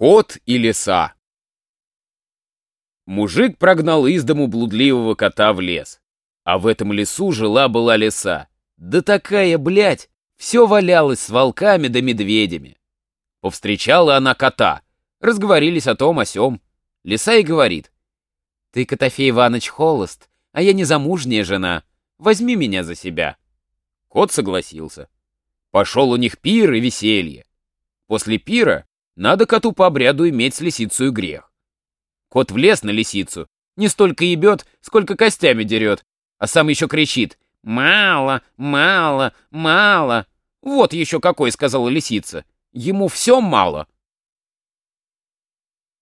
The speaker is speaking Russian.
Кот и лиса. Мужик прогнал из дому блудливого кота в лес. А в этом лесу жила-была лиса. Да такая, блядь, все валялось с волками да медведями. Повстречала она кота. Разговорились о том, о сём. Лиса и говорит. «Ты, Котофей Иваныч, холост, а я незамужняя жена. Возьми меня за себя». Кот согласился. Пошел у них пир и веселье. После пира надо коту по обряду иметь с лисицей грех. Кот влез на лисицу, не столько ебет, сколько костями дерет, а сам еще кричит «Мало, мало, мало». Вот еще какой, сказала лисица. Ему все мало,